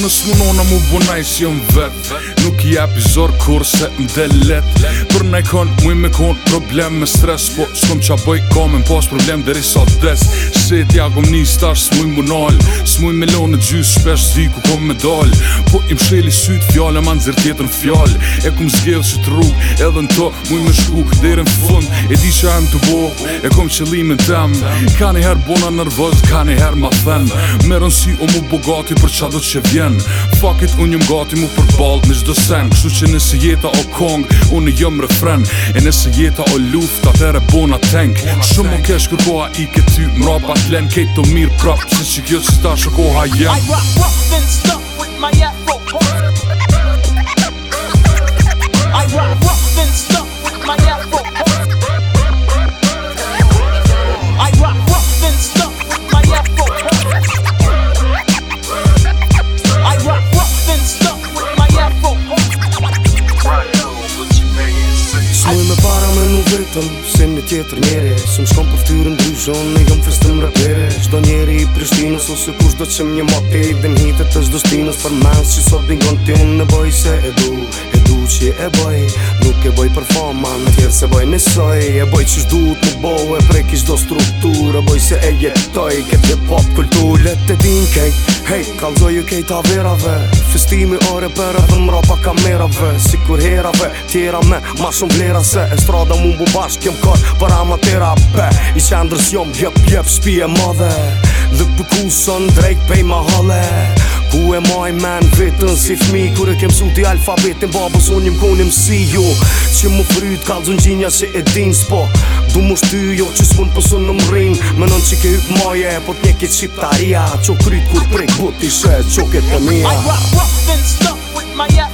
Unë s'munon në mu bunaj si jëm vet Nuk i apizor kur se mde Për ne kon mu i me kon problem me stres Po s'kom qa bëj kamen pas problem dheri sa des Se t'ja gom një star s'mu i munal S'mu i me lo në gjys shpesh zi ku kom me dal Po im sheli syt fjallë ma nëzir tjetën fjallë E kom zgjell që t'ru edhe në to mu i me shku dhe i fund E di që em të bo e kom që li me tem Ka një her bona nërvëz, ka një her ma fem Me si o mu bogati për qa do që vjen sen Fuck it, unë jëm gati mu përbalt në gjdo sen Kështu që nëse jeta o kong, unë jëm refren E nëse jeta o luft, atëre bona tank Shumë o kesh kur koha i ke ty, mra pa t'len Kejtë o mirë prap, që që gjëtë që ta shë koha jem I rock rough and stuff with my afro horse tjetër njeri Së më shkom për ftyrën dy zhonë Në jëmë festëm rapere Shdo njeri i Prishtinës Ose kush do që më një mati Dhe më të të zdostinës Për mansë që sot bingon unë Në boj se e du E du që e boj Nuk e boj për fa mamë tjerë se boj nësoj E boj qësht du të bohë e prej kisht do struktur E boj se e jetoj këtë dhe pop kulturët e din kejt Hej, kalzoj ju kejt averave Festimi o repere për mra pa kamerave Si kur herave, tjera me ma shumë se E strada mu mbu bashkë kem kërë për amatera pe I qendrës jom Jep, jep, shpi e madhe Dhe për ku sën drejk pej ma hale Ku e maj men vetën si fmi Kure kem su t'i alfabetin babës unë jim konim si ju Që më fry shtyt Ka dhën gjinja që e din s'po Du mu shty jo që s'pun pësën në mërin Më nën që ke hyp moje Po t'nje ke shqiptaria Qo kryt kur prek but t'i shet Qo ke të mija I rock rough and stuff with my ass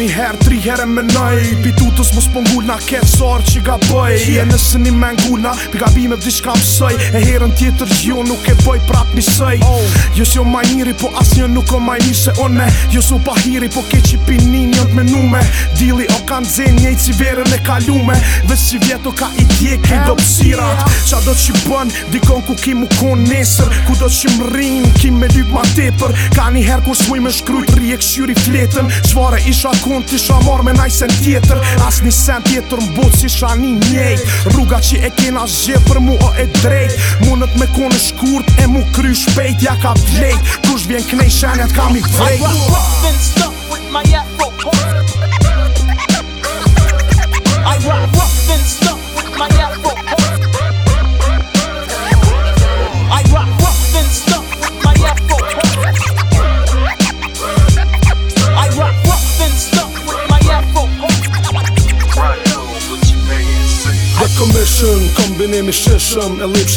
me have to herë me nëj Pitutës mos po ngull na ketë sorë që ga bëj yeah. E nëse një me ngull na Pi gabime vdi shka pësëj E herën tjetër ju nuk e bëj prap një sëj oh. Jos jo majniri po as një nuk o majni se one Jos u pahiri po ke që pini një të menume Dili o kanë zen njej që verën e kalume Vesë që vjeto ka i djeki do pësirat Qa do që bën dikon ku ki mu kon nesër Ku do që mrin rinj ki me lyp ma tepër Ka një her kur me shkryt rije këshyri fletën Qvare isha kun t'isha mo farë me najse tjetër As një sen tjetër më botë si shani njejt Rruga që e kena zhje për mu o e drejt Munët me kone shkurt e mu kry shpejt Ja ka vlejt, kush vjen kënej shenet kam i vrejt Ajo qënë Kombinim i shëshëm e lip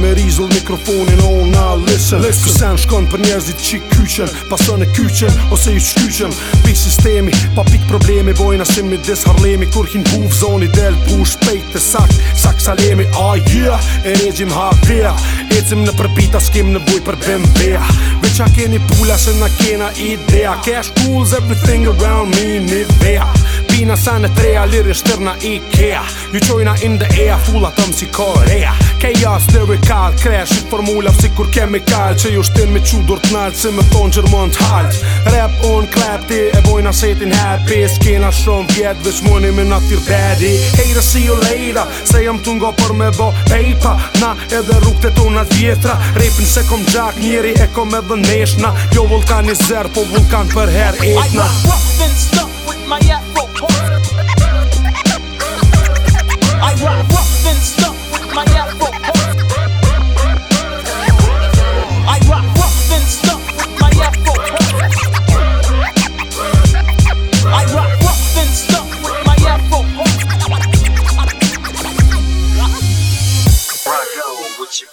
Me rizull mikrofonin on oh, na listen Kësen shkon për njerëzit që kyqen Pason e kyqen ose ju qyqen Pi sistemi, pa pik problemi Bojna se mi dis harlemi Kur hin buf zoni del push pejt të sak Sak salemi, ah oh, yeah E regjim hapia Ecim në përpita s'kim në buj për bëmbea Veqa keni pula se na kena idea Cash rules everything around me një vea Kina sanet në treja, lirë Ikea Ju qojna in the air, fulla tëmë si Korea Chaos së të rekalë, formula Si kur kemi kalë, që ju shtin me qudur të Se me thonë që rëmën të Rap on klepti, e bojna setin happy Skina shumë vjetë, veç mojni me na të daddy Hey to see you later, se jam t'ungo për me bo Pejpa, na edhe rukët e tonat vjetra se kom gjak, njeri e kom edhe neshna Jo vulkan i po vulkan për her etna I got rough and stuff with my afro I rock rough and stuff with my afro. I rock rough and with my afro. I rock rough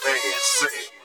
and with my afro.